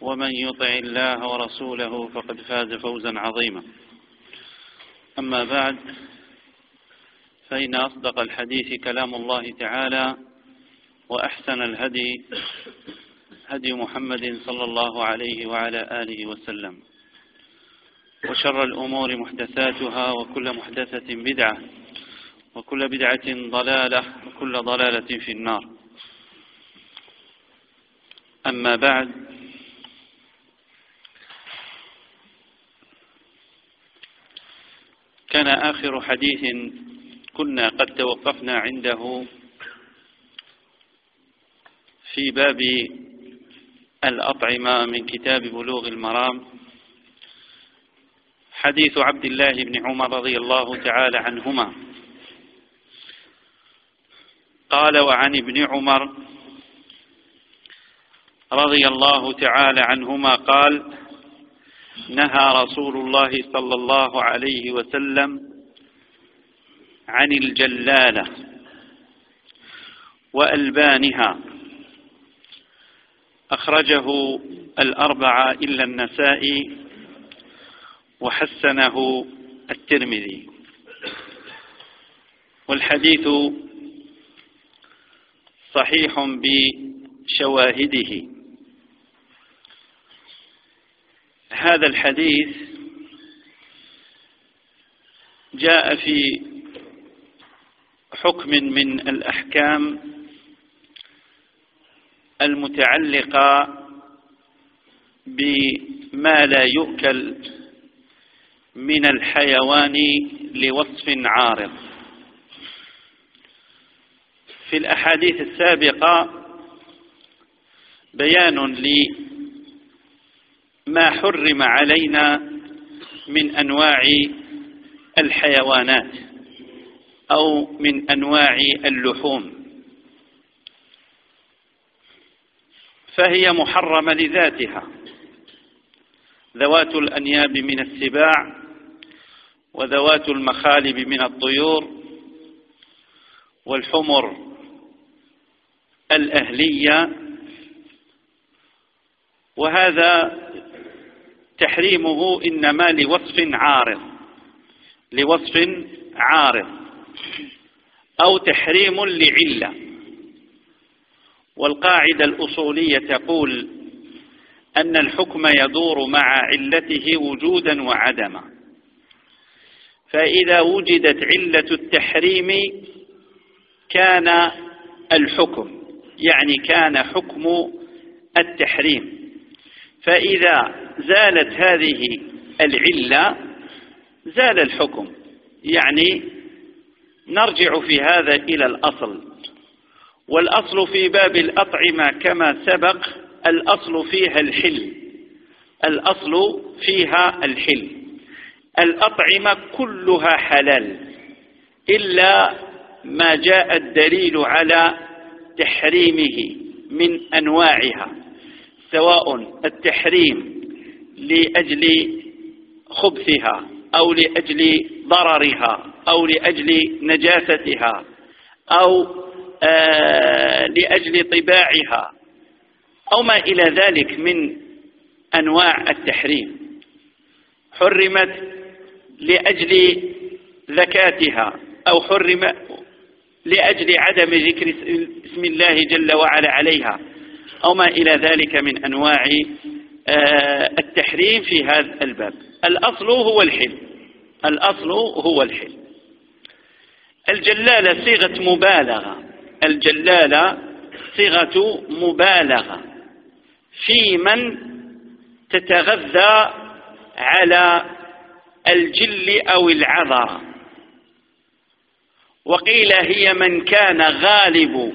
ومن يطع الله ورسوله فقد فاز فوزا عظيما. أما بعد فإن أصدق الحديث كلام الله تعالى وأحسن الهدي هدي محمد صلى الله عليه وعلى آله وسلم. وشر الأمور محدثاتها وكل محدثة بدعة وكل بدعة ضلالة وكل ضلالة في النار. أما بعد كان آخر حديث كنا قد توقفنا عنده في باب الأطعمة من كتاب بلوغ المرام. حديث عبد الله بن عمر رضي الله تعالى عنهما. قال وعن ابن عمر رضي الله تعالى عنهما قال نهى رسول الله صلى الله عليه وسلم عن الجلالة وألبانها. أخرجه الأربعة إلا النسائي وحسنه الترمذي. والحديث صحيح بشواهده. هذا الحديث جاء في حكم من الأحكام المتعلقة بما لا يؤكل من الحيوان لوصف عارض. في الأحاديث السابقة بيان لما حرم علينا من أنواع الحيوانات أو من أنواع اللحوم. فهي محرمة لذاتها. ذوات الأنياب من السباع وذوات المخالب من الطيور والحمر الأهلية. وهذا تحريمه إنما لوصف عارض. لوصف عارض. أو تحريم لعلة. والقاعدة الأصولية تقول أن الحكم يدور مع علته وجودا وعدما. فإذا وجدت علة التحريم كان الحكم يعني كان حكم التحريم. فإذا زالت هذه العلة زال الحكم. يعني نرجع في هذا إلى الأصل. والأصل في باب الأطعمة كما سبق الأصل فيها الحل. الأصل فيها الحل. الأطعمة كلها حلال إلا ما جاء الدليل على تحريمه من أنواعها. سواء التحريم لأجل خبثها أو لأجل ضررها أو لأجل نجاستها أو آه لأجل طباعها أو ما إلى ذلك من أنواع التحريم. حرمت لأجل ذكاتها أو حرم لأجل عدم ذكر اسم الله جل وعلا عليها. أو ما إلى ذلك من أنواع آه، التحريم في هذا الباب. الأصل هو الحل. الأصل هو الحل. الجلالة صيغة مبالغة. الجلالة صيغة مبالغة. في من تتغذى على الجل أو العذر. وقيل هي من كان غالب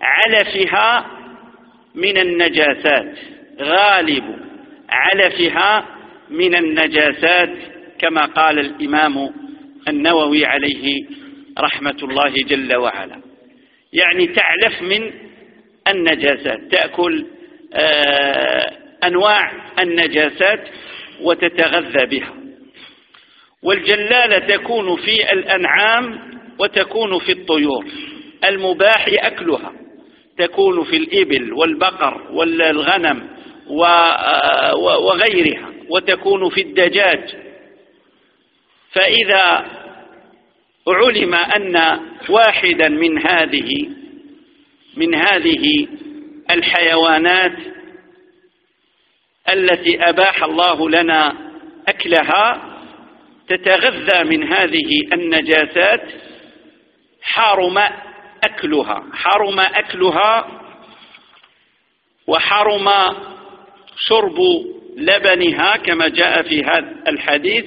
علفها من النجاسات غالب علفها من النجاسات كما قال الإمام النووي عليه رحمة الله جل وعلا. يعني تعلف من النجاسات تأكل آه، أنواع النجاسات وتتغذى بها. والجلالة تكون في الأنعام وتكون في الطيور المباح أكلها. تكون في الإبل والبقر والغنم وغيرها وتكون في الدجاج. فإذا علم أن واحدا من هذه من هذه الحيوانات التي أباح الله لنا أكلها تتغذى من هذه النجاسات حرم أكلها حرم أكلها وحرم شرب لبنها كما جاء في هذا الحديث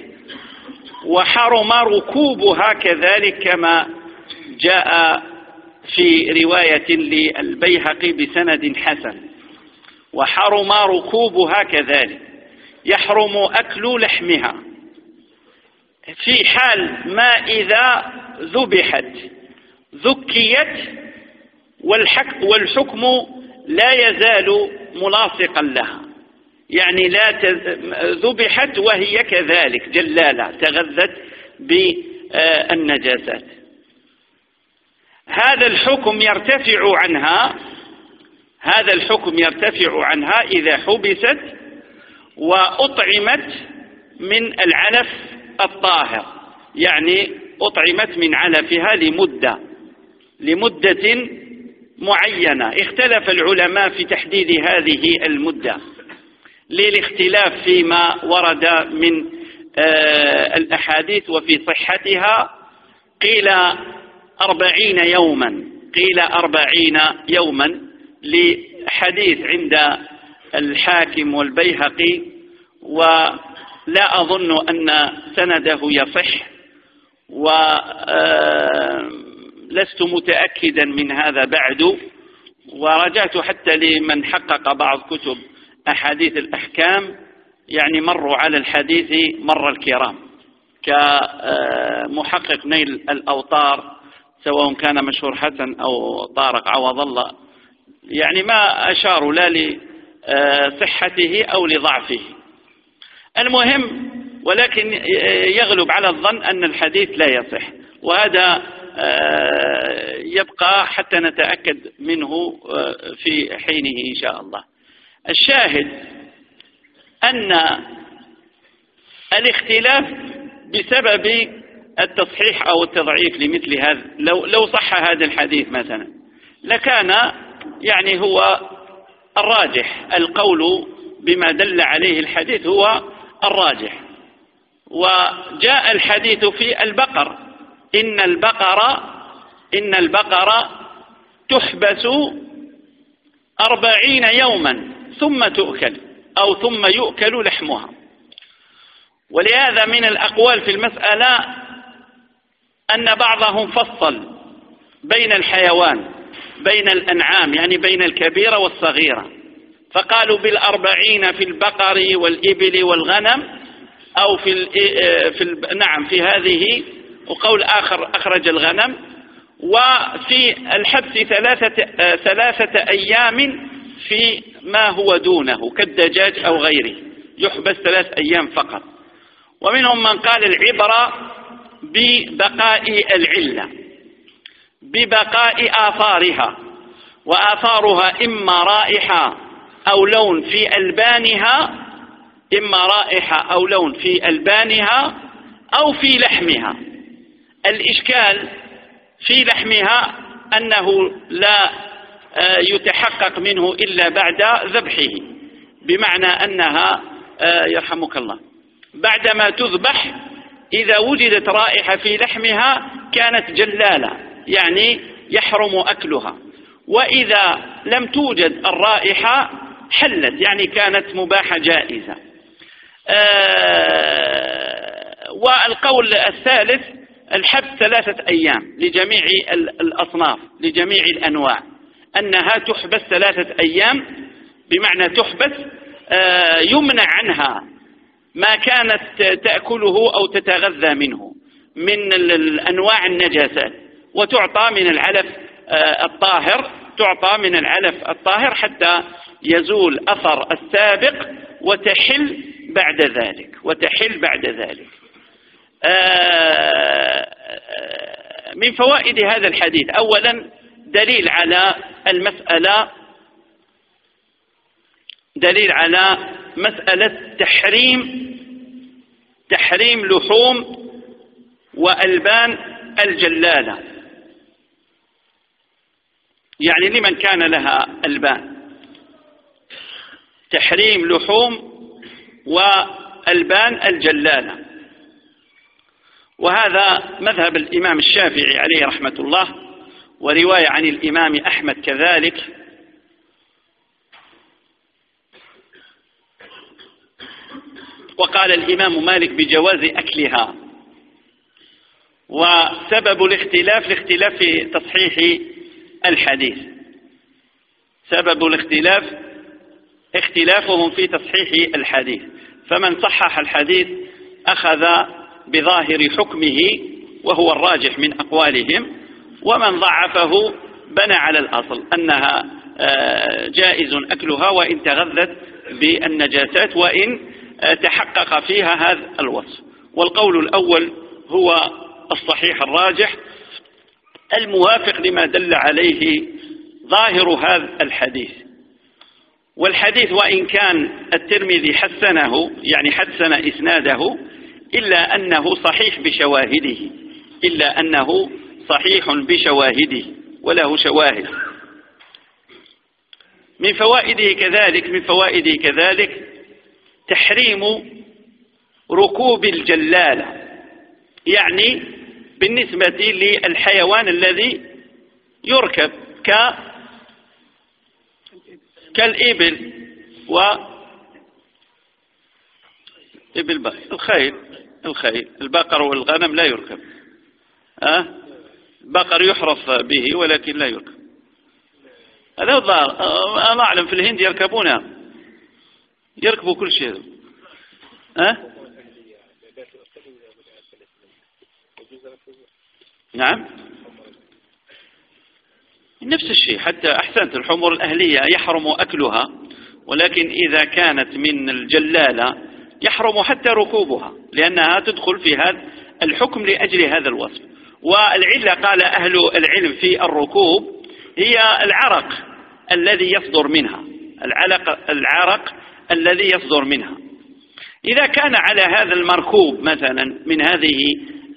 وحرم ركوبها كذلك كما جاء في رواية للبيهقي بسند حسن. وحرم ركوبها كذلك يحرم أكل لحمها في حال ما إذا ذبحت. ذكيت والحكم لا يزال ملاصقا لها. يعني لا ذبحت وهي كذلك جلالة تغذت بالنجاسات. هذا الحكم يرتفع عنها هذا الحكم يرتفع عنها إذا حبست وأطعمت من العلف الطاهر. يعني أطعمت من علفها لمدة لمدة معينة. اختلف العلماء في تحديد هذه المدة للاختلاف فيما ورد من آه، الأحاديث وفي صحتها. قيل أربعين يوما قيل أربعين يوما لحديث عند الحاكم والبيهقي. ولا أظن أن سنده يصح. ولست آه، متأكدا من هذا بعد ورجعت حتى لمن حقق بعض كتب أحاديث الأحكام يعني مروا على الحديث مر الكرام. كمحقق نيل الأوطار سواء كان مشهور حسن أو طارق عوض الله يعني ما أشاروا لا لصحته أو لضعفه. المهم ولكن يغلب على الظن أن الحديث لا يصح وهذا يبقى حتى نتأكد منه آه، في حينه إن شاء الله. الشاهد أن الاختلاف بسبب التصحيح أو التضعيف لمثل هذا لو, لو صح هذا الحديث مثلا لكان يعني هو الراجح. القول بما دل عليه الحديث هو الراجح. وجاء الحديث في البقر. إن البقر إن البقر تحبس أربعين يوما ثم تؤكل أو ثم يؤكل لحمها. ولهذا من الأقوال في المسألة أن بعضهم فصل بين الحيوان بين الأنعام يعني بين الكبيرة والصغيرة. فقالوا بالأربعين في البقر والإبل والغنم أو في ال في نعم في هذه وقول آخر أخرج الغنم. وفي الحبس ثلاثة ثلاثة أيام في ما هو دونه كالدجاج أو غيره. يحبس ثلاث أيام فقط. ومنهم من قال العبرة ببقاء العلة ببقاء آثارها وآثارها إما رائحة أو لون في ألبانها إما رائحة أو لون في ألبانها أو في لحمها. الإشكال في لحمها أنه لا آه، يتحقق منه إلا بعد ذبحه بمعنى أنها آه، يرحمك الله. بعدما تذبح إذا وجدت رائحة في لحمها كانت جلالة يعني يحرم أكلها. وإذا لم توجد الرائحة حلت يعني كانت مباحة جائزة. آه، والقول الثالث الحبس ثلاثة أيام لجميع الأصناف لجميع الأنواع. أنها تحبس ثلاثة أيام بمعنى تحبس آه، يمنع عنها ما كانت تأكله أو تتغذى منه من الأنواع النجاسات وتعطى من العلف آه، الطاهر تعطى من العلف الطاهر حتى يزول أثر السابق وتحل بعد ذلك وتحل بعد ذلك. من فوائد هذا الحديث. أولا دليل على المسألة دليل على مسألة تحريم تحريم لحوم وألبان الجلالة. يعني لمن كان لها ألبان. تحريم لحوم وألبان الجلالة. وهذا مذهب الإمام الشافعي عليه رحمة الله ورواية عن الإمام أحمد كذلك. وقال الإمام مالك بجواز أكلها. وسبب الاختلاف الاختلاف في تصحيح الحديث. سبب الاختلاف اختلافهم في تصحيح الحديث. فمن صحح الحديث أخذ بظاهر حكمه وهو الراجح من أقوالهم ومن ضعفه بنى على الأصل أنها آه، جائز أكلها وإن تغذت بالنجاسات وإن آه، تحقق فيها هذا الوصف. والقول الأول هو الصحيح الراجح الموافق لما دل عليه ظاهر هذا الحديث. والحديث وإن كان الترمذي حسنه يعني حسن إسناده إلا أنه صحيح بشواهده إلا أنه صحيح بشواهده وله شواهد. من فوائده كذلك من فوائده كذلك تحريم ركوب الجلالة يعني بالنسبة للحيوان الذي يركب ك كالإبل و إبل الخيل. الخيل البقر والغنم لا يركب. أه؟ البقر يحرف به ولكن لا يركب. هذا الظاهر أنا أعلم في الهند يركبونها يركبوا كل شيء. أه؟ نعم. نفس الشيء حتى أحسنت الحمر الأهلية يحرم أكلها ولكن إذا كانت من الجلالة يحرم حتى ركوبها لأنها تدخل في هذا الحكم لأجل هذا الوصف. والعلة قال أهل العلم في الركوب هي العرق الذي يصدر منها. العلق العرق الذي يصدر منها. إذا كان على هذا المركوب مثلا من هذه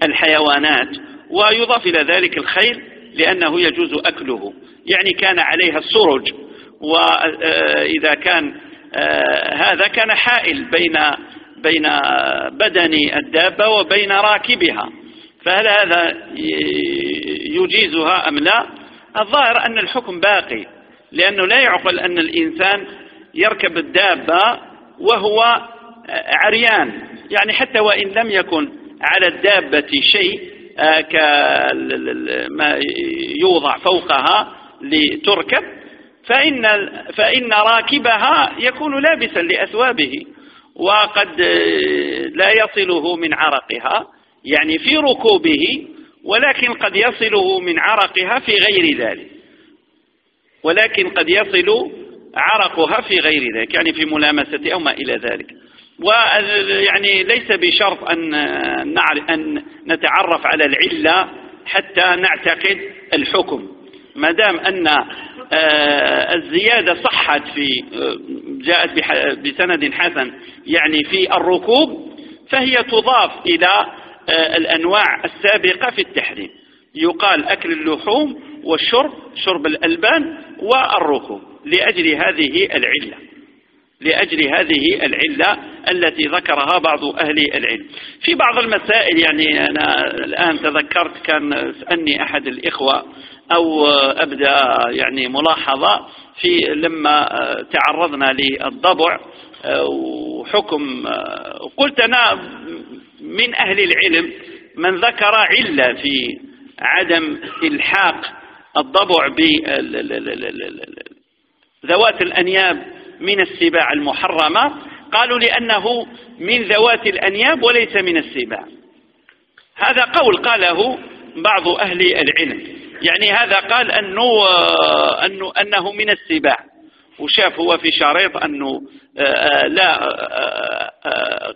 الحيوانات ويضاف إلى ذلك الخيل لأنه يجوز أكله. يعني كان عليها السرج وإذا كان آه، هذا كان حائل بين بين بدن الدابة وبين راكبها فهل هذا يجيزها أم لا؟ الظاهر أن الحكم باقي لأنه لا يعقل أن الإنسان يركب الدابة وهو عريان يعني حتى وإن لم يكن على الدابة شيء آه، كما يوضع فوقها لتركب فإن, فإن راكبها يكون لابسا لأثوابه. وقد آه، لا يصله من عرقها يعني في ركوبه ولكن قد يصله من عرقها في غير ذلك. ولكن قد يصل عرقها في غير ذلك يعني في ملامسة أو ما إلى ذلك. ويعني ليس بشرط أن, أن نتعرف على العلة حتى نعتقد الحكم. ما دام أن آه، الزيادة صحت في آه، جاءت بسند حسن يعني في الركوب فهي تضاف إلى آه، الأنواع السابقة في التحريم. يقال أكل اللحوم والشرب شرب الألبان والركوب لأجل هذه العلة. لأجل هذه العلة التي ذكرها بعض أهل العلم. في بعض المسائل يعني أنا الآن تذكرت كان سألني أحد الإخوة أو أبدأ يعني ملاحظة في لما تعرضنا للضبع وحكم قلت أنا من أهل العلم من ذكر علة في عدم إلحاق الضبع بذوات الأنياب من السباع المحرمة. قالوا لأنه من ذوات الأنياب وليس من السباع. هذا قول قاله بعض أهل العلم. يعني هذا قال أنه, أنه, أنه من السباع. وشاف هو في شريط أنه لا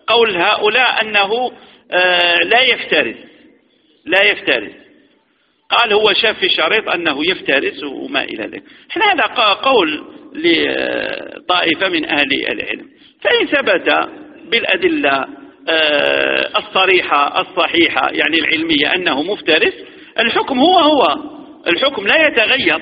قول هؤلاء أنه لا يفترس لا يفترس. قال هو شاف في شريط أنه يفترس وما إلى ذلك. إحنا هذا قول لطائفة من أهل العلم. فإن ثبت بالأدلة آه، الصريحة الصحيحة يعني العلمية أنه مفترس الحكم هو هو. الحكم لا يتغير.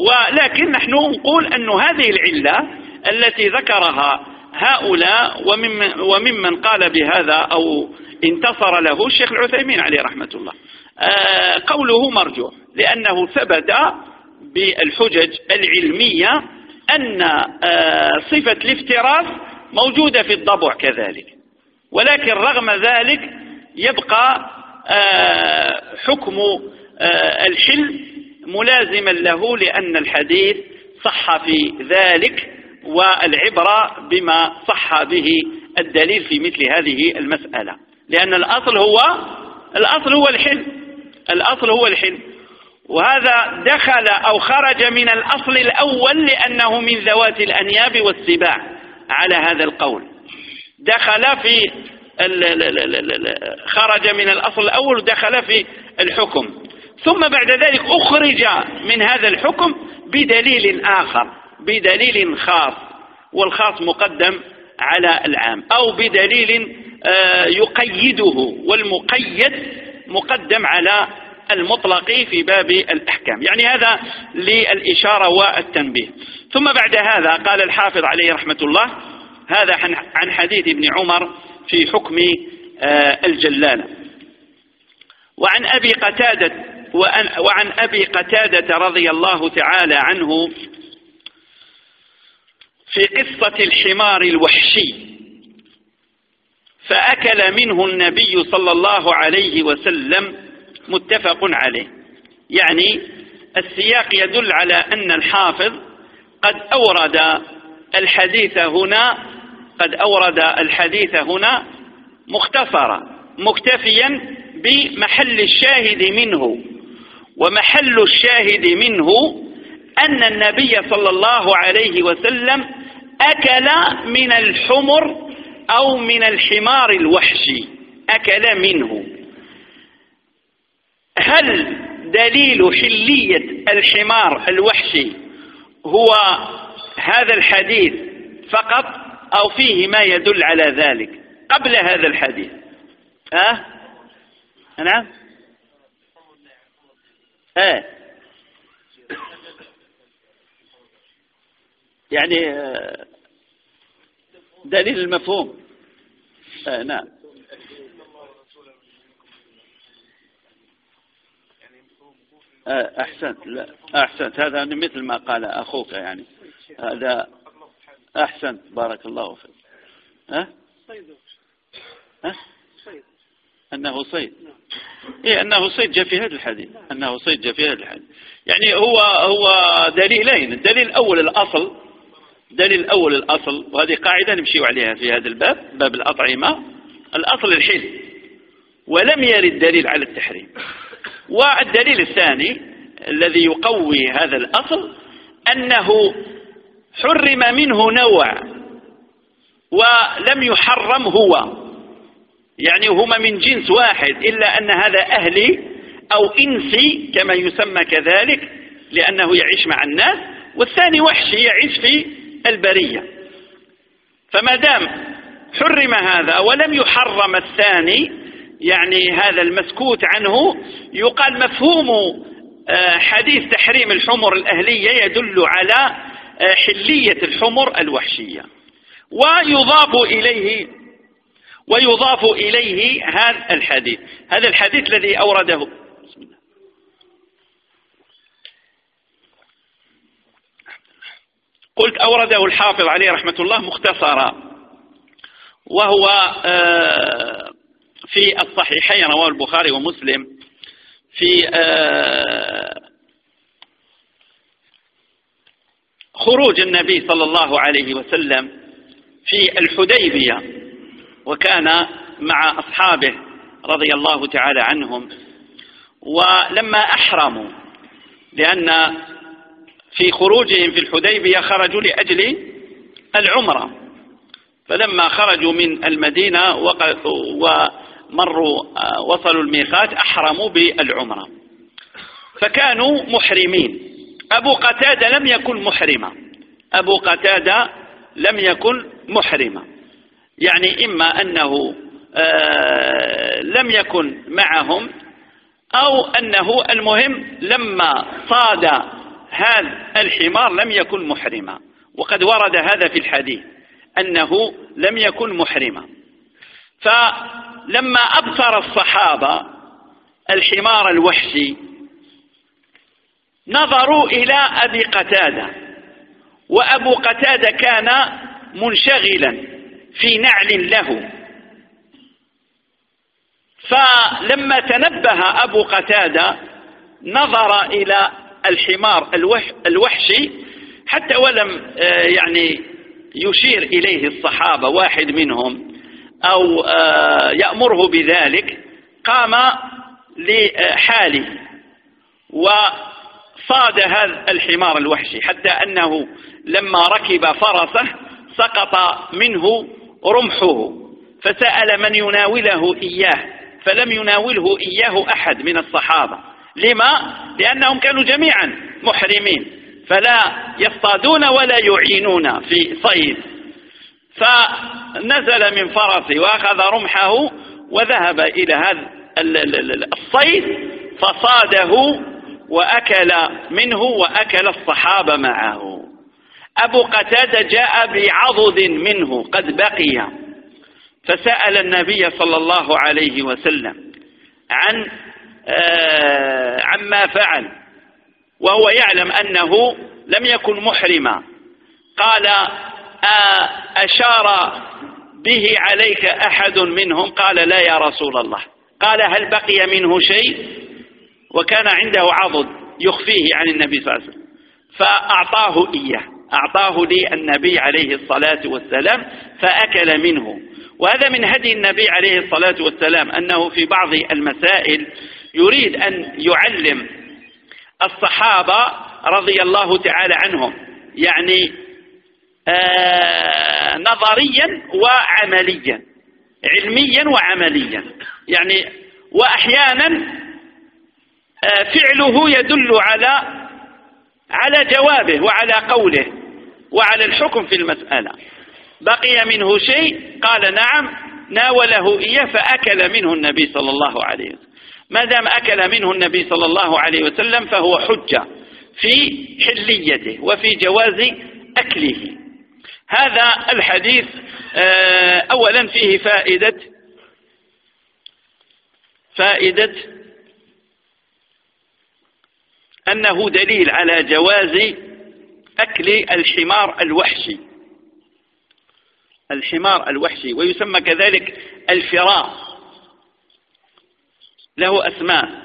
ولكن نحن نقول أن هذه العلة التي ذكرها هؤلاء وممن, وممن قال بهذا أو انتصر له الشيخ العثيمين عليه رحمة الله. آه، قوله مرجوح لأنه ثبت بالحجج العلمية أن آه، صفة الافتراس موجودة في الضبع كذلك. ولكن رغم ذلك يبقى حكم الحل ملازما له لأن الحديث صح في ذلك والعبرة بما صح به الدليل في مثل هذه المسألة. لأن الأصل هو الأصل هو الحل الأصل هو الحل وهذا دخل أو خرج من الأصل الأول لأنه من ذوات الأنياب والسباع على هذا القول. دخل في خرج من الأصل الأول ودخل في الحكم. ثم بعد ذلك أخرج من هذا الحكم بدليل آخر بدليل خاص والخاص مقدم على العام أو بدليل آه، يقيده والمقيد مقدم على المطلق في باب الأحكام. يعني هذا للإشارة والتنبيه. ثم بعد هذا قال الحافظ عليه رحمة الله هذا عن حديث ابن عمر في حكم آه، الجلالة وعن أبي قتادة وعن أبي قتادة رضي الله تعالى عنه في قصة الحمار الوحشي فأكل منه النبي صلى الله عليه وسلم متفق عليه. يعني السياق يدل على أن الحافظ قد أورد الحديث هنا قد أورد الحديث هنا مختصرا مكتفيا بمحل الشاهد منه. ومحل الشاهد منه أن النبي صلى الله عليه وسلم أكل من الحمر أو من الحمار الوحشي أكل منه. هل دليل حلية الحمار الوحشي هو هذا الحديث فقط؟ أو فيه ما يدل على ذلك قبل هذا الحديث. ها؟ نعم؟ آه يعني آه، دليل المفهوم. آه نعم. آه أحسنت. لا أحسنت. هذا مثل ما قال أخوك يعني. هذا أحسنت بارك الله فيك. ها؟ ها؟ أنه صيد. إيه أنه صيد جاء في هذا الحديث. أنه صيد جاء في هذا الحديث. يعني هو هو دليلين. الدليل الأول الأصل. دليل الأول الأصل. وهذه قاعدة نمشي عليها في هذا الباب. باب الأطعمة. الأصل الحل ولم يرد دليل على التحريم. والدليل الثاني الذي يقوي هذا الأصل أنه حرم منه نوع ولم يحرم هو. يعني هما من جنس واحد إلا أن هذا أهلي أو إنسي كما يسمى كذلك لأنه يعيش مع الناس. والثاني وحشي يعيش في البرية. فما دام حرم هذا ولم يحرم الثاني يعني هذا المسكوت عنه يقال مفهوم آه، حديث تحريم الحمر الأهلية يدل على حلية الحمر الوحشية. ويضاف إليه ويضاف إليه هذا الحديث. هذا الحديث الذي أورده. قلت أورده الحافظ عليه رحمة الله مختصرا. وهو آه، في الصحيحين رواه البخاري ومسلم. في آه، خروج النبي صلى الله عليه وسلم في الحديبية وكان مع أصحابه رضي الله تعالى عنهم. ولما أحرموا لأن في خروجهم في الحديبية خرجوا لأجل العمرة. فلما خرجوا من المدينة ومروا وصلوا الميقات أحرموا بالعمرة. فكانوا محرمين. أبو قتادة لم يكن محرما. أبو قتادة لم يكن محرما. يعني إما أنه آه، لم يكن معهم أو أنه المهم لما صاد هذا الحمار لم يكن محرما. وقد ورد هذا في الحديث أنه لم يكن محرما. فلما أبصر الصحابة الحمار الوحشي نظروا إلى أبي قتادة وأبو قتادة كان منشغلا في نعل له. فلما تنبه أبو قتادة نظر إلى الحمار الوحشي حتى ولم آه، يعني يشير إليه الصحابة واحد منهم أو آه، يأمره بذلك قام لحاله وصاد هذا الحمار الوحشي حتى أنه لما ركب فرسه سقط منه رمحه فسأل من يناوله إياه فلم يناوله إياه أحد من الصحابة لما؟ لأنهم كانوا جميعا محرمين فلا يصطادون ولا يعينون في صيد فنزل من فرسه وأخذ رمحه وذهب إلى هذا الصيد فصاده وأكل منه وأكل الصحابة معه. أبو قتادة جاء بعضد منه قد بقي. فسأل النبي صلى الله عليه وسلم عن آه عما فعل. وهو يعلم أنه لم يكن محرما. قال آه أشار به عليك أحد منهم؟ قال لا يا رسول الله. قال هل بقي منه شيء؟ وكان عنده عضد يخفيه عن النبي صلى الله عليه وسلم. فأعطاه إياه أعطاه لي النبي عليه الصلاة والسلام فأكل منه. وهذا من هدي النبي عليه الصلاة والسلام أنه في بعض المسائل يريد أن يعلم الصحابة رضي الله تعالى عنهم يعني آه نظريا وعمليا علميا وعمليا. يعني وأحيانا فعله يدل على على جوابه وعلى قوله وعلى الحكم في المسألة. بقي منه شيء؟ قال نعم ناوله إياه فأكل منه النبي صلى الله عليه وسلم. ما دام أكل منه النبي صلى الله عليه وسلم فهو حجة في حليته وفي جواز أكله. هذا الحديث آه، أولا فيه فائدة فائدة أنه دليل على جواز أكل الحمار الوحشي. الحمار الوحشي ويسمى كذلك الفراء له أسماء.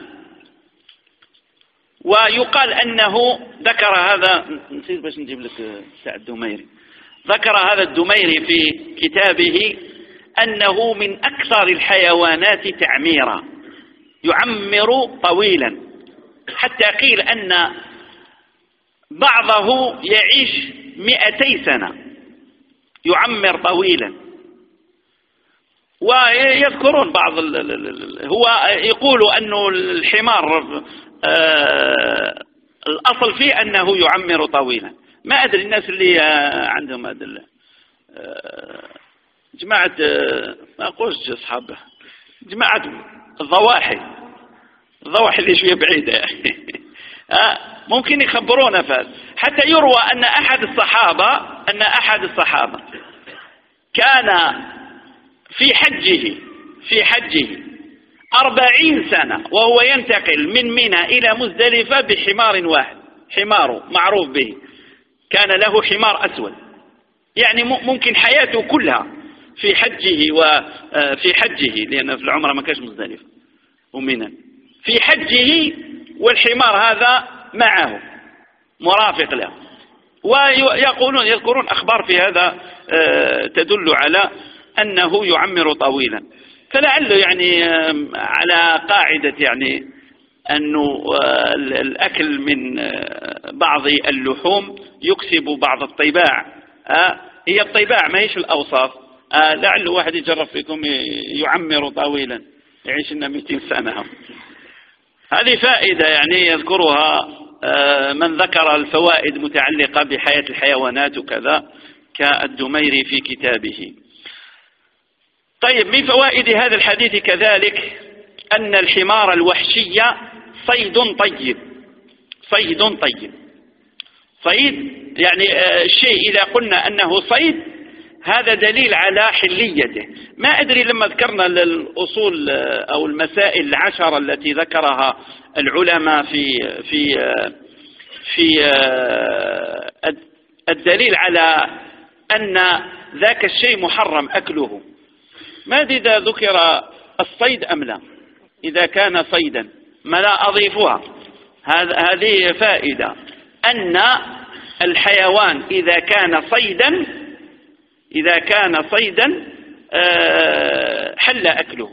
ويقال أنه ذكر هذا نسيت باش نجيب لك سعد الدميري. ذكر هذا الدميري في كتابه أنه من أكثر الحيوانات تعميرا يعمر طويلا. حتى قيل أن بعضه يعيش مئتي سنة يعمر طويلا. ويذكرون بعض هو يقول أنه الحمار آه، الأصل فيه أنه يعمر طويلا. ما أدري الناس اللي عندهم أدلة. آه، جماعة آه، ما أقولش أصحابه جماعة الضواحي. الضواحي اللي شوية بعيدة. ممكن يخبرونا فهذا حتى يروى أن أحد الصحابة أن أحد الصحابة كان في حجه في حجه أربعين سنة وهو ينتقل من منى إلى مزدلفة بحمار واحد. حماره معروف به. كان له حمار أسود. يعني ممكن حياته كلها في حجه وفي آه، حجه لأن في العمرة ما كانش مزدلفة. ومنى. في حجه والحمار هذا معه. مرافق له. ويقولون يذكرون أخبار في هذا آه، تدل على أنه يعمر طويلا. فلعله يعني على قاعدة يعني أنه آه، الأكل من آه، بعض اللحوم يكسب بعض الطباع. هي الطباع ما هيش الأوصاف لعل واحد يجرب فيكم يعمر طويلا. يعيش لنا 200 سنة هذه فائدة يعني يذكرها آه، من ذكر الفوائد متعلقة بحياة الحيوانات وكذا كالدميري في كتابه. طيب من فوائد هذا الحديث كذلك أن الحمار الوحشي صيد طيب صيد طيب. صيد يعني آه، إذا قلنا أنه صيد هذا دليل على حليته. ما أدري لما ذكرنا الأصول آه، أو المسائل العشرة التي ذكرها العلماء في في في آه، الدليل على أن ذاك الشيء محرم أكله. ما إذا ذكر الصيد أم لا؟ إذا كان صيدا ما لا أضيفها. هذه فائدة. أن الحيوان إذا كان صيدا إذا كان صيدا آه، حل أكله.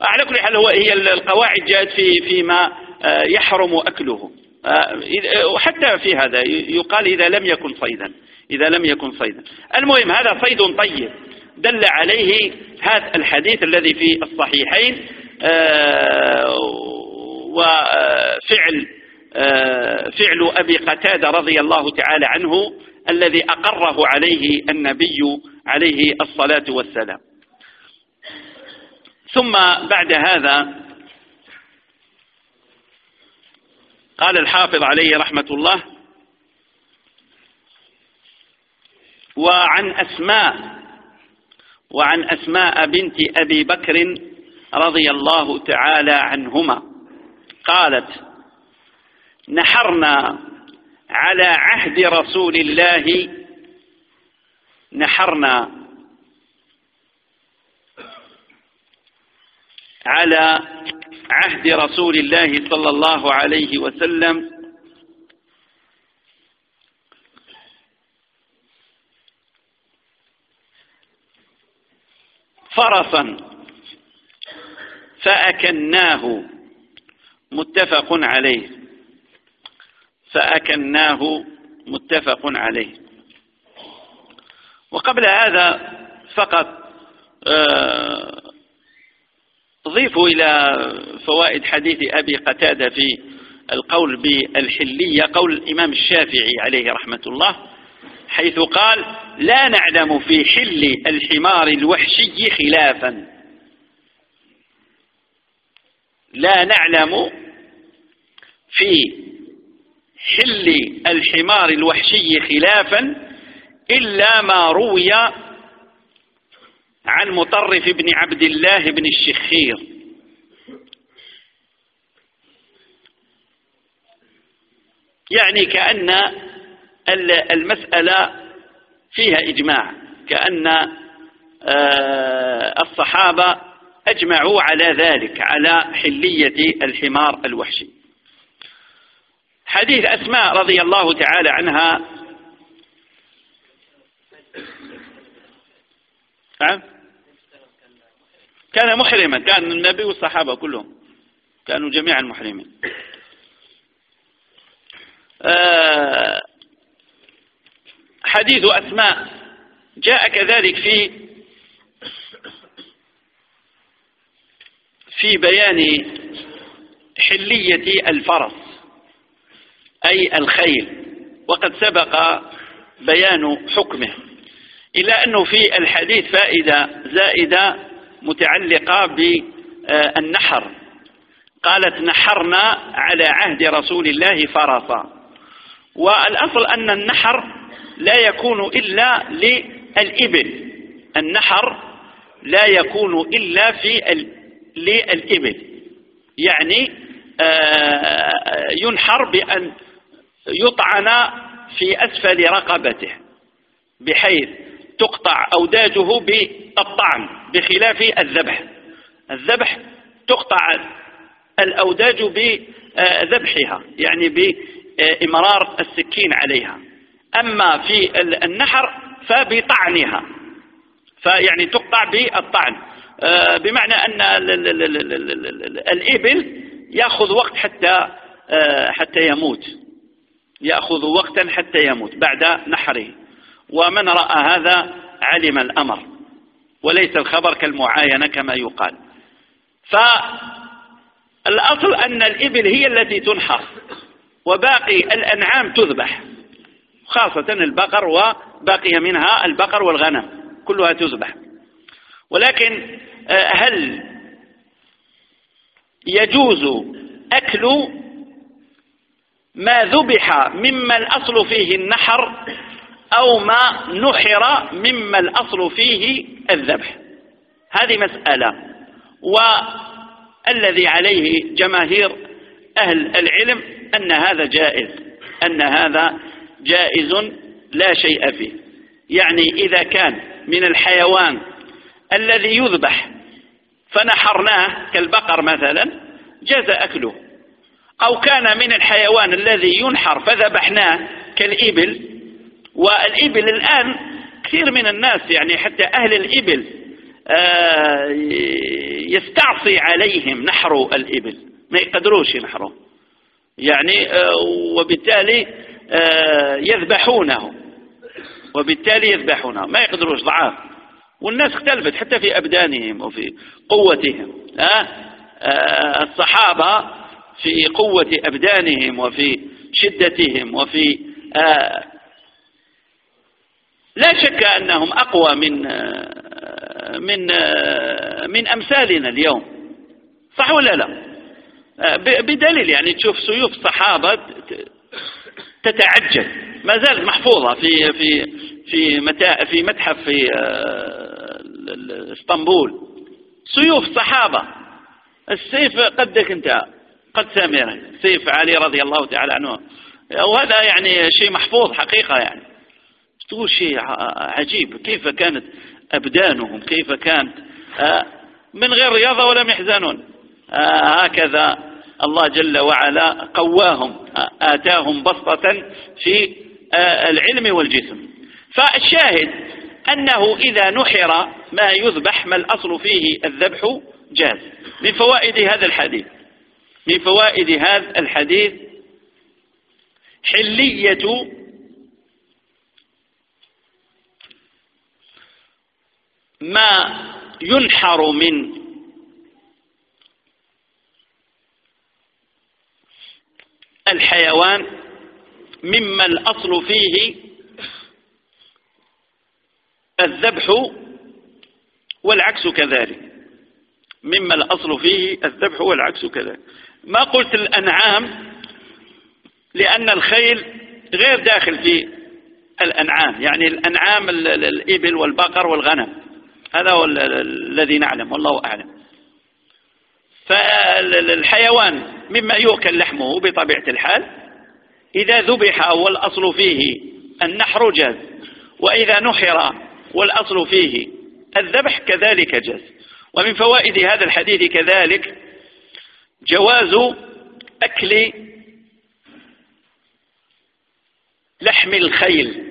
على كل حال هو هي القواعد جاءت في فيما آه، يحرم أكله. آه، وحتى في هذا يقال إذا لم يكن صيدا. إذا لم يكن صيدا. المهم هذا صيد طيب. دل عليه هذا الحديث الذي في الصحيحين وفعل فعل أبي قتادة رضي الله تعالى عنه الذي أقره عليه النبي عليه الصلاة والسلام. ثم بعد هذا قال الحافظ عليه رحمة الله وعن أسماء وعن أسماء بنت أبي بكر رضي الله تعالى عنهما قالت نحرنا على عهد رسول الله نحرنا على عهد رسول الله صلى الله عليه وسلم فرسا فأكناه متفق عليه. فأكناه متفق عليه. وقبل هذا فقط آه، ضيفوا إلى فوائد حديث أبي قتادة في القول بالحلية قول الإمام الشافعي عليه رحمة الله حيث قال لا نعلم في حل الحمار الوحشي خلافا. لا نعلم في حل الحمار الوحشي خلافا إلا ما روي عن مطرف بن عبد الله بن الشخير. يعني كأن المسألة فيها إجماع. كأن آه، الصحابة أجمعوا على ذلك على حلية الحمار الوحشي. حديث أسماء رضي الله تعالى عنها. نعم كان محرما كان النبي والصحابة كلهم. كانوا جميعا محرمين. آه، حديث أسماء جاء كذلك في في بيان حلية الفرس. أي الخيل. وقد سبق بيان حكمه. إلا أنه في الحديث فائدة زائدة متعلقة بالنحر. قالت نحرنا على عهد رسول الله فرسا والأصل أن النحر لا يكون إلا للإبل. النحر لا يكون إلا في للإبل. يعني آه، ينحر بأن يطعن في أسفل رقبته بحيث تقطع أوداجه بالطعن بخلاف الذبح. الذبح تقطع الأوداج بذبحها يعني بإمرار السكين عليها. أما في النحر فبطعنها فيعني تقطع بالطعن. آه، بمعنى أن الإبل يأخذ وقت حتى آه، حتى يموت. يأخذ وقتا حتى يموت بعد نحره. ومن رأى هذا علم الأمر وليس الخبر كالمعاينة كما يقال. فالأصل أن الإبل هي التي تنحر وباقي الأنعام تذبح خاصة البقر وباقي منها البقر والغنم كلها تذبح. ولكن آه، هل يجوز أكل ما ذبح مما الأصل فيه النحر أو ما نحر مما الأصل فيه الذبح. هذه مسألة. والذي عليه جماهير أهل العلم أن هذا جائز أن هذا جائز لا شيء فيه. يعني إذا كان من الحيوان الذي يذبح فنحرناه كالبقر مثلا جاز أكله. أو كان من الحيوان الذي ينحر فذبحناه كالإبل. والإبل الآن كثير من الناس يعني حتى أهل الإبل آه، يستعصي عليهم نحر الإبل. ما يقدروش ينحروا. يعني آه، وبالتالي آه، يذبحونه. وبالتالي يذبحونه. ما يقدروش ضعاف. والناس اختلفت حتى في أبدانهم وفي قوتهم. الصحابة في قوة أبدانهم وفي شدتهم وفي آه لا شك أنهم أقوى من آه من آه من أمثالنا اليوم. صح ولا لا؟ بدليل يعني تشوف سيوف صحابة تتعجل ما زالت محفوظة في في في متاع في متحف في إسطنبول. سيوف صحابة. السيف قدك انت. قد سامرا سيف علي رضي الله تعالى عنه. وهذا يعني شيء محفوظ حقيقة يعني. تقول شيء عجيب. كيف كانت أبدانهم؟ كيف كانت؟ آه، من غير رياضة ولم يحزنون. آه، هكذا الله جل وعلا قواهم. آه، آتاهم بسطة في العلم والجسم. فالشاهد أنه إذا نحر ما يذبح ما الأصل فيه الذبح جاز. من فوائد هذا الحديث. من فوائد هذا الحديث حلية ما ينحر من الحيوان مما الأصل فيه الذبح والعكس كذلك. مما الأصل فيه الذبح والعكس كذلك. ما قلت الأنعام لأن الخيل غير داخل في الأنعام يعني الأنعام الإبل والبقر والغنم هذا هو الذي نعلم والله أعلم. فالحيوان مما يؤكل لحمه بطبيعة الحال إذا ذبح والأصل فيه النحر جاز وإذا نحر والأصل فيه الذبح كذلك جاز. ومن فوائد هذا الحديث كذلك جواز أكل لحم الخيل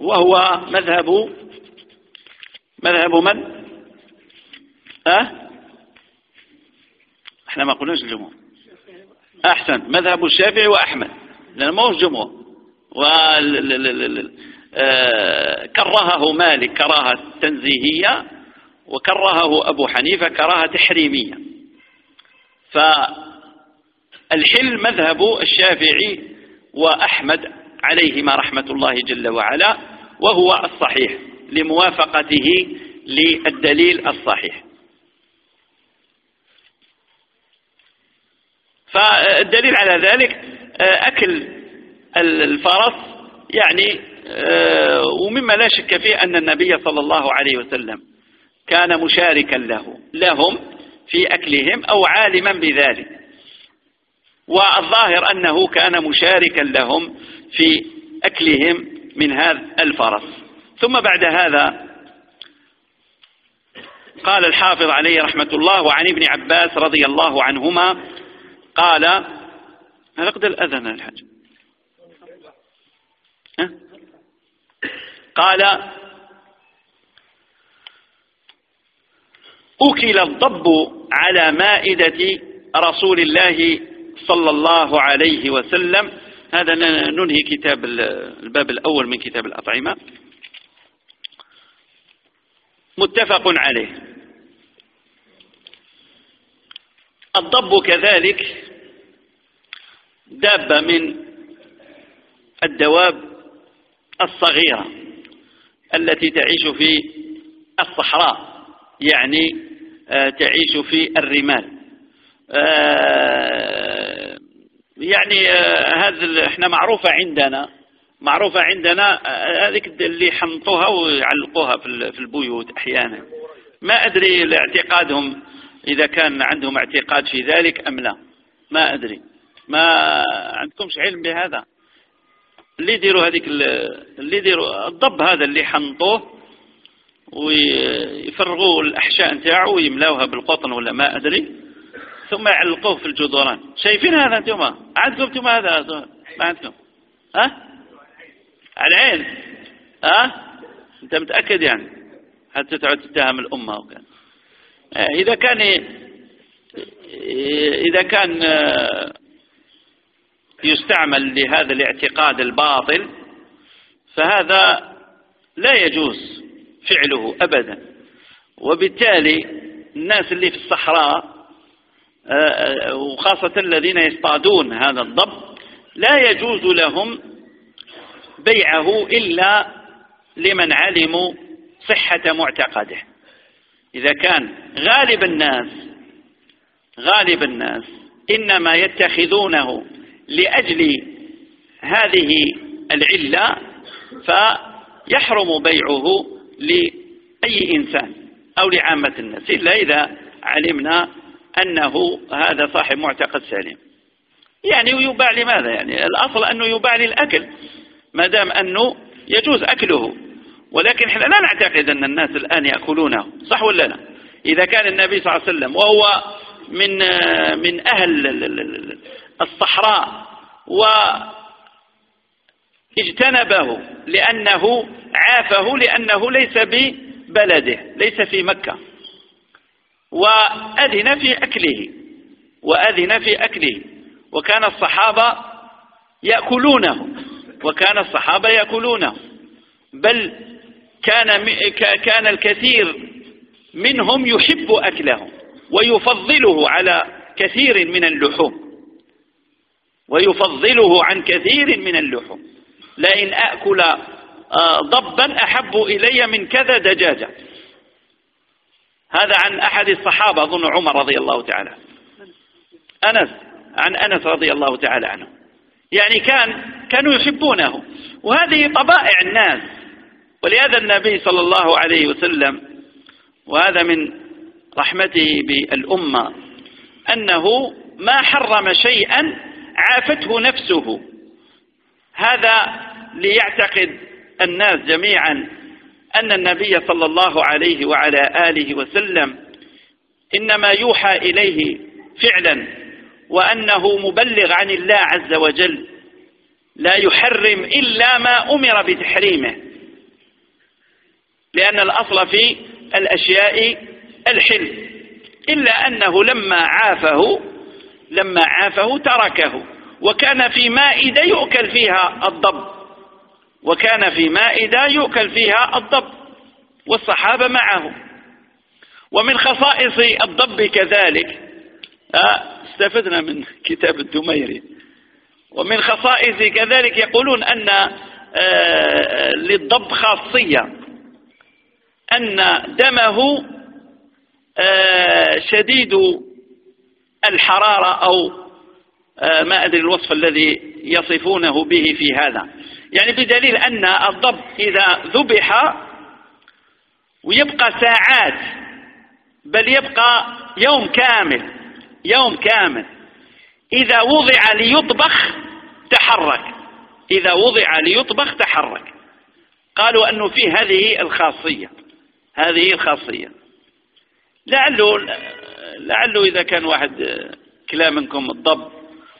وهو مذهب مذهب من؟ أه؟ إحنا ما قلناش الجمهور. أحسن مذهب الشافعي وأحمد لأن ما هو الجمهور وكرهه آه، مالك كراهة تنزيهية وكرهه أبو حنيفة كراهة تحريمية. فالحل مذهب الشافعي وأحمد عليهما رحمة الله جل وعلا وهو الصحيح لموافقته للدليل الصحيح. فالدليل على ذلك أكل الفرس يعني ومما لا شك فيه أن النبي صلى الله عليه وسلم كان مشاركا له لهم في أكلهم أو عالما بذلك. والظاهر أنه كان مشاركا لهم في أكلهم من هذا الفرس. ثم بعد هذا قال الحافظ عليه رحمة الله وعن ابن عباس رضي الله عنهما قال هل أقدر الأذن الحاج. قال أكل الضب على مائدة رسول الله صلى الله عليه وسلم. هذا ننهي كتاب الباب الأول من كتاب الأطعمة. متفق عليه. الضب كذلك دابة من الدواب الصغيرة التي تعيش في الصحراء. يعني آه، تعيش في الرمال. آه، يعني آه، هذا إحنا معروفة عندنا معروفة عندنا هذيك اللي حنطوها ويعلقوها في البيوت أحيانا. ما أدري لاعتقادهم إذا كان عندهم اعتقاد في ذلك أم لا. ما أدري. ما عندكمش علم بهذا؟ اللي يديروا هذيك اللي يديروا الضب هذا اللي حنطوه ويفرغوا الأحشاء نتاعو ويملاوها بالقطن ولا ما أدري. ثم يعلقوه في الجدران. شايفين هذا أنتم؟ عندكم أنتم هذا؟ ما عندكم؟ ها؟ على العين. ها؟ أنت متأكد يعني؟ حتى تعود تتهم الأمة وكان إذا كان إذا كان يستعمل لهذا الاعتقاد الباطل فهذا لا يجوز. فعله أبدا. وبالتالي الناس اللي في الصحراء آه، آه، وخاصة الذين يصطادون هذا الضب لا يجوز لهم بيعه إلا لمن علموا صحة معتقده. إذا كان غالب الناس غالب الناس إنما يتخذونه لأجل هذه العلة فيحرم بيعه لأي إنسان أو لعامة الناس إلا إذا علمنا أنه هذا صاحب معتقد سليم. يعني ويباع لماذا يعني؟ الأصل أنه يباع للأكل ما دام أنه يجوز أكله. ولكن إحنا لا نعتقد أن الناس الآن يأكلونه صح ولا لا؟ إذا كان النبي صلى الله عليه وسلم وهو من من أهل الصحراء واجتنبه لأنه عافه لأنه ليس ببلده ليس في مكة. وأذن في أكله وأذن في أكله. وكان الصحابة يأكلونه وكان الصحابة يأكلونه. بل كان كان الكثير منهم يحب أكله ويفضله على كثير من اللحوم. ويفضله عن كثير من اللحوم. لئن أأكل آه، ضبا أحب إلي من كذا دجاجة. هذا عن أحد الصحابة أظن عمر رضي الله تعالى. أنس عن أنس رضي الله تعالى عنه. يعني كان كانوا يحبونه. وهذه طبائع الناس. ولهذا النبي صلى الله عليه وسلم وهذا من رحمته بالأمة أنه ما حرم شيئا عافته نفسه. هذا ليعتقد الناس جميعا أن النبي صلى الله عليه وعلى آله وسلم إنما يوحى إليه فعلا وأنه مبلغ عن الله عز وجل لا يحرم إلا ما أمر بتحريمه لأن الأصل في الأشياء الحل إلا أنه لما عافه لما عافه تركه وكان في مائدة يؤكل فيها الضب. وكان في مائدة يؤكل فيها الضب والصحابة معه. ومن خصائص الضب كذلك آه، استفدنا من كتاب الدميري. ومن خصائص كذلك يقولون أن آه، للضب خاصية أن دمه آه، شديد الحرارة أو ما أدري الوصف الذي يصفونه به في هذا. يعني بدليل أن الضب إذا ذبح ويبقى ساعات بل يبقى يوم كامل يوم كامل. إذا وضع ليطبخ تحرك. إذا وضع ليطبخ تحرك. قالوا أنه فيه هذه الخاصية هذه الخاصية. لعله لعله إذا كان واحد كلا منكم الضب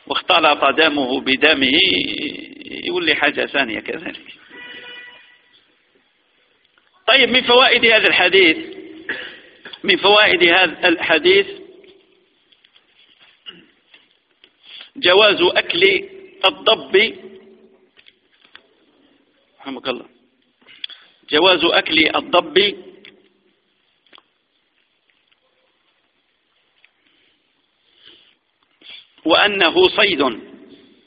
واختلط دمه بدمه يولي حاجة ثانية كذلك. طيب من فوائد هذا الحديث؟ من فوائد هذا الحديث؟ جواز أكل الضب. رحمك الله. جواز أكل الضب وأنه صيد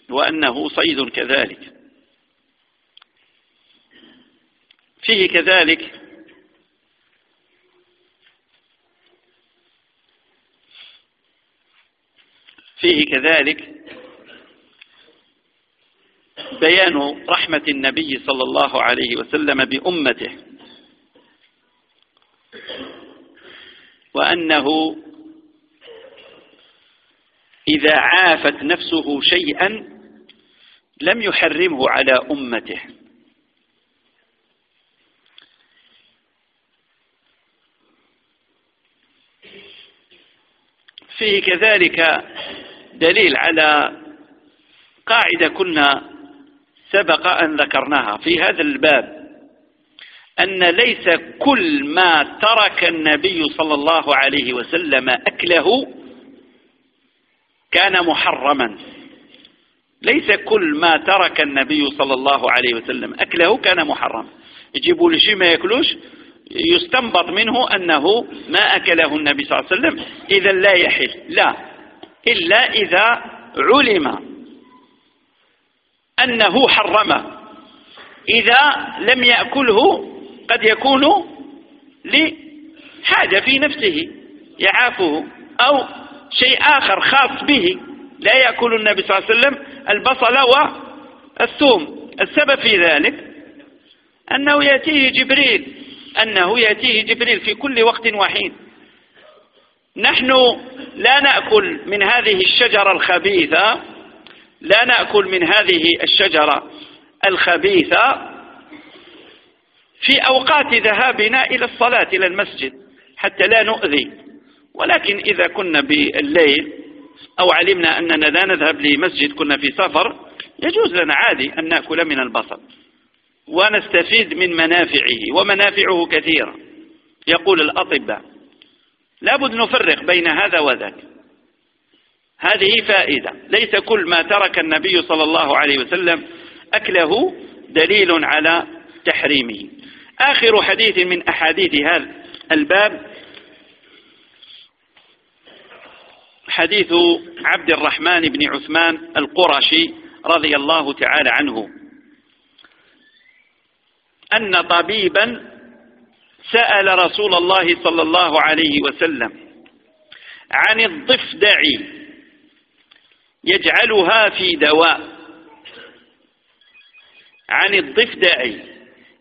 وأنه صيد كذلك. فيه كذلك فيه كذلك بيان رحمة النبي صلى الله عليه وسلم بأمته وأنه إذا عافت نفسه شيئا لم يحرمه على أمته. فيه كذلك دليل على قاعدة كنا سبق أن ذكرناها في هذا الباب أن ليس كل ما ترك النبي صلى الله عليه وسلم أكله كان محرما. ليس كل ما ترك النبي صلى الله عليه وسلم أكله كان محرما يجيبوا لي شيء ما يأكلوش يستنبط منه أنه ما أكله النبي صلى الله عليه وسلم إذا لا يحل. لا إلا إذا علم أنه حرمه إذا لم يأكله قد يكون لحاجة في نفسه يعافه أو شيء آخر خاص به لا يأكل النبي صلى الله عليه وسلم البصل والثوم. السبب في ذلك أنه يأتيه جبريل أنه يأتيه جبريل في كل وقت وحين. نحن لا نأكل من هذه الشجرة الخبيثة لا نأكل من هذه الشجرة الخبيثة في أوقات ذهابنا إلى الصلاة إلى المسجد حتى لا نؤذي. ولكن إذا كنا بالليل أو علمنا أننا لا نذهب لمسجد كنا في سفر يجوز لنا عادي أن نأكل من البصل ونستفيد من منافعه ومنافعه كثيرة. يقول الأطباء لابد نفرق بين هذا وذاك. هذه فائدة. ليس كل ما ترك النبي صلى الله عليه وسلم أكله دليل على تحريمه. آخر حديث من أحاديث هذا الباب حديث عبد الرحمن بن عثمان القرشي رضي الله تعالى عنه. أن طبيبا سأل رسول الله صلى الله عليه وسلم عن الضفدع يجعلها في دواء. عن الضفدع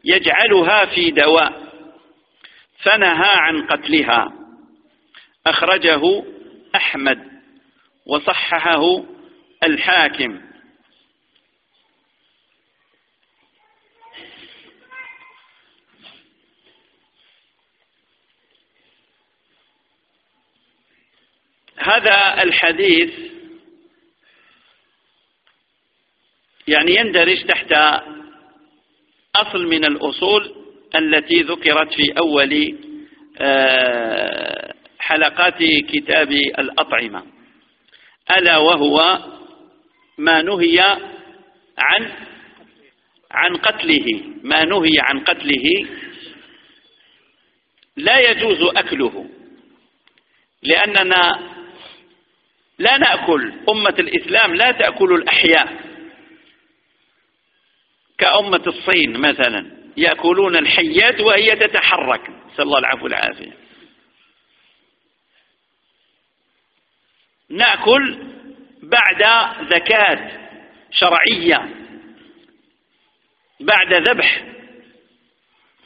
يجعلها في دواء. فنهى عن قتلها. أخرجه أحمد وصححه الحاكم. هذا الحديث يعني يندرج تحت أصل من الأصول التي ذكرت في أول آه، حلقات كتاب الأطعمة ألا وهو ما نهي عن عن قتله ما نهي عن قتله لا يجوز أكله لأننا لا نأكل أمة الإسلام لا تأكل الأحياء كأمة الصين مثلا يأكلون الحيات وهي تتحرك نسأل الله العفو والعافية. نأكل بعد زكاة شرعية بعد ذبح.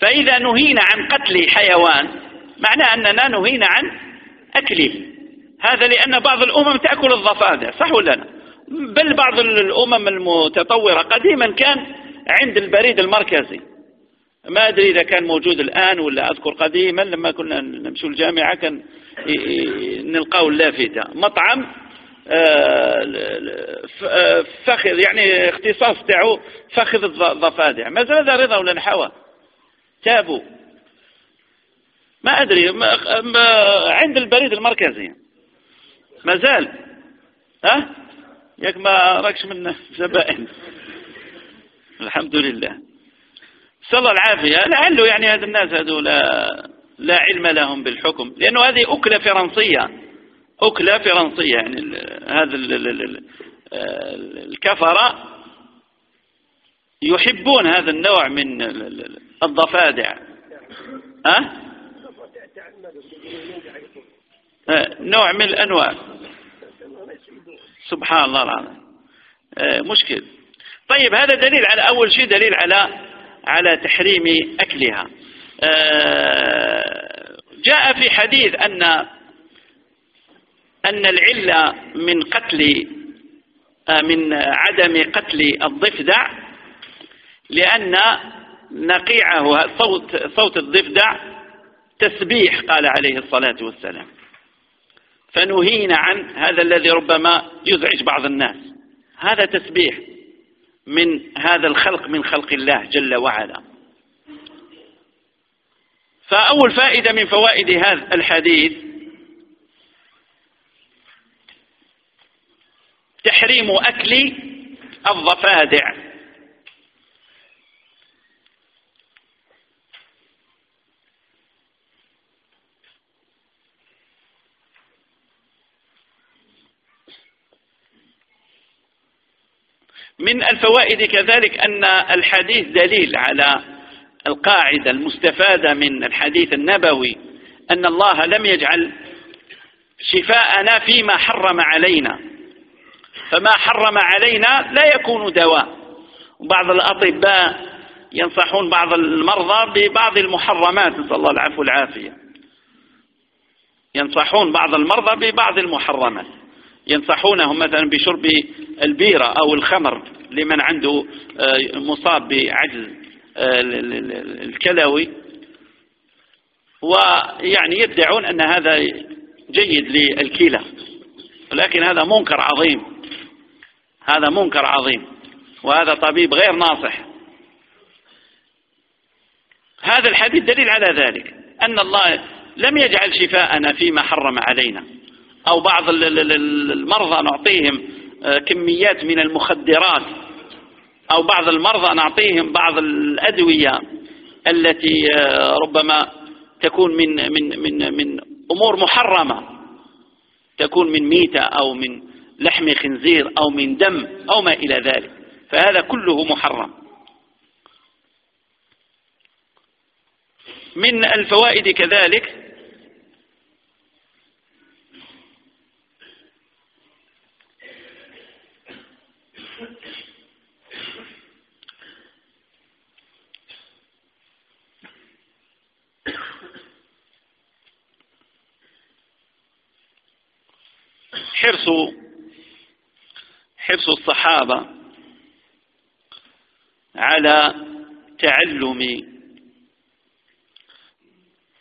فإذا نهينا عن قتل حيوان معناه أننا نهينا عن أكله هذا لأن بعض الأمم تأكل الضفادع صح ولا لا؟ بل بعض الأمم المتطورة قديما كان عند البريد المركزي. ما أدري إذا كان موجود الآن ولا أذكر قديما لما كنا نمشي الجامعة كان نلقاه اللافتة. مطعم آه، آه، فخذ يعني اختصاص تاعو فخذ الضفادع ما زال رضا ولا نحوى تابوا ما أدري ما ما عند البريد المركزي. ما زال ها؟ ياك ما راكش من زبائن. الحمد لله. صلى العافية. لعله يعني هذا الناس هذو لا, علم لهم بالحكم. لأنه هذه أكلة فرنسية. أكلة فرنسية. يعني هذا الكفرة يحبون هذا النوع من الضفادع. ها؟ نوع من الأنواع. سبحان الله العظيم. مشكل. طيب هذا دليل على أول شيء دليل على على تحريم أكلها. جاء في حديث أن أن العلة من قتل من عدم قتل الضفدع لأن نقيعه صوت صوت الضفدع تسبيح قال عليه الصلاة والسلام. فنهينا عن هذا الذي ربما يزعج بعض الناس. هذا تسبيح من هذا الخلق من خلق الله جل وعلا. فأول فائدة من فوائد هذا الحديث تحريم أكل الضفادع. من الفوائد كذلك أن الحديث دليل على القاعدة المستفادة من الحديث النبوي أن الله لم يجعل شفاءنا فيما حرم علينا. فما حرم علينا لا يكون دواء. بعض الأطباء ينصحون بعض المرضى ببعض المحرمات نسأل الله العفو والعافية. ينصحون بعض المرضى ببعض المحرمات. ينصحونهم مثلا بشرب البيرة أو الخمر لمن عنده آه، مصاب بعجز. الكلوي ويعني يدعون أن هذا جيد للكلى ولكن هذا منكر عظيم. هذا منكر عظيم. وهذا طبيب غير ناصح. هذا الحديث دليل على ذلك. أن الله لم يجعل شفاءنا فيما حرم علينا. أو بعض المرضى نعطيهم آه، كميات من المخدرات. أو بعض المرضى نعطيهم بعض الأدوية التي آه، ربما تكون من من من من أمور محرمة. تكون من ميتة أو من لحم خنزير أو من دم أو ما إلى ذلك. فهذا كله محرم. من الفوائد كذلك حرص حرص الصحابة على تعلم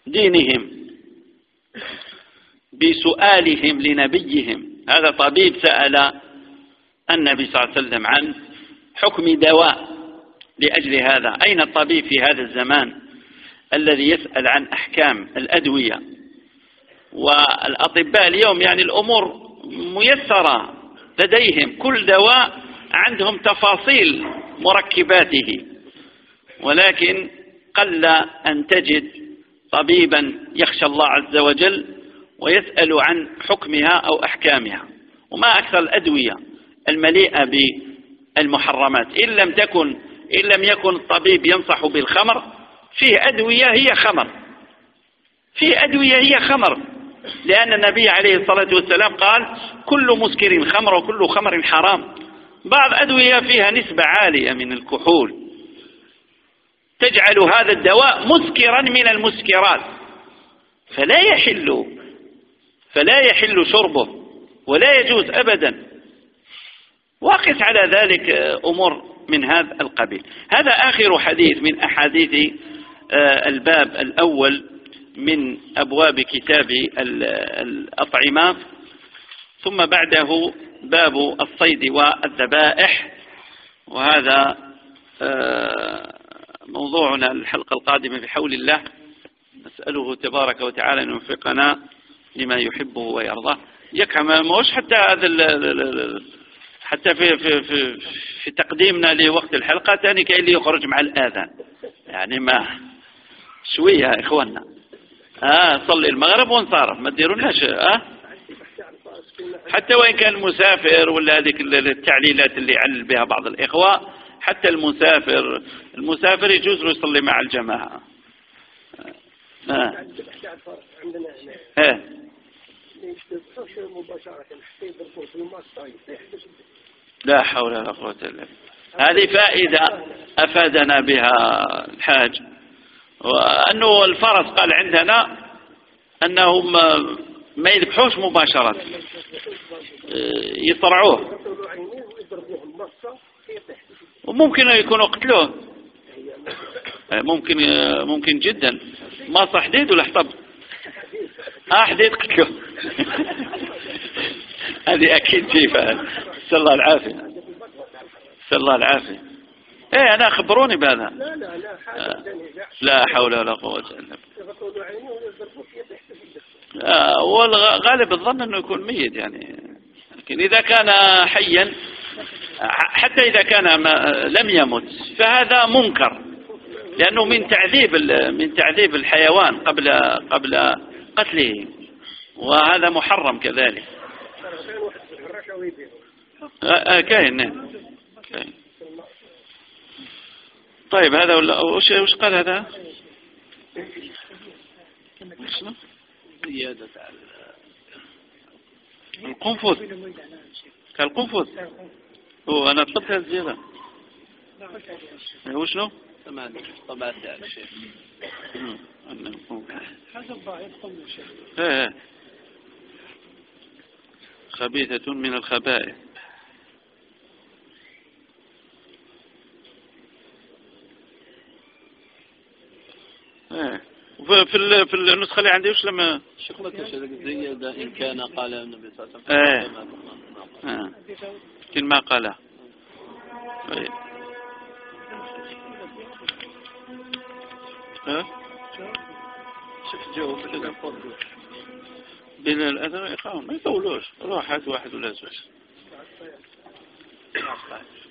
دينهم بسؤالهم لنبيهم. هذا طبيب سأل النبي صلى الله عليه وسلم عن حكم دواء لأجل هذا. أين الطبيب في هذا الزمان الذي يسأل عن أحكام الأدوية؟ والأطباء اليوم يعني الأمور ميسرة لديهم. كل دواء عندهم تفاصيل مركباته. ولكن قل أن تجد طبيبا يخشى الله عز وجل ويسأل عن حكمها أو أحكامها. وما أكثر الأدوية المليئة بالمحرمات. إن لم تكن إن لم يكن الطبيب ينصح بالخمر فيه أدوية هي خمر. فيه أدوية هي خمر. لأن النبي عليه الصلاة والسلام قال كل مسكر خمر وكل خمر حرام. بعض أدوية فيها نسبة عالية من الكحول. تجعل هذا الدواء مسكرا من المسكرات. فلا يحل فلا يحل شربه ولا يجوز أبدا. واقس على ذلك أمور من هذا القبيل. هذا آخر حديث من أحاديث آه، الباب الأول. من أبواب كتاب الأطعمة. ثم بعده باب الصيد والذبائح. وهذا آه، موضوعنا الحلقة القادمة بحول الله. نسأله تبارك وتعالى أن يوفقنا لما يحبه ويرضاه. يك موش حتى هذا حتى في في في في تقديمنا لوقت الحلقة. ثاني كاين اللي يخرج مع الآذان. يعني ما شوية يا إخواننا. آه صلي المغرب ونصرف ما تديروناش آه؟ حتى وإن كان مسافر ولا هذيك التعليلات اللي علل بها بعض الإخوة حتى المسافر المسافر يجوز له يصلي مع الجماعة. آه. آه. لا حول ولا قوة إلا بالله. هذه فائدة أفادنا بها الحاج. وأنه الفرس قال عندنا أنهم ما يذبحوش مباشرة. يطرعوه. وممكن يكونوا قتلوه. ممكن ممكن جدا. ما صح حديد ولا حطب؟ آه حديد قتلوه. هذه أكيد جيفة نسال الله العافية. نسال الله العافية. إيه أنا خبروني بهذا. لا لا لا آه. لا حول ولا قوة إلا بالله. والغالب الظن إنه يكون ميت يعني. لكن إذا كان حيا حتى إذا كان ما لم يمت فهذا منكر. لأنه من تعذيب من تعذيب الحيوان قبل قبل قتله. وهذا محرم كذلك. آه، آه، كاين نعم. طيب هذا ولا وش وش قال هذا؟ شنو؟ زيادة القنفذ. كالقنفذ. هو أنا طلبت الزيادة. هو شنو؟ ثمانية طبعا الشيخ قول إيه. خبيثة من الخبائث. إيه. في في النسخة اللي عندي وش لما شيخ ما كانش إن كان قال النبي صلى الله عليه وسلم إيه. لكن ما قاله. ها؟ شوف بين الأذى والإقامة ما يطولوش. روح هات واحد ولا زوج.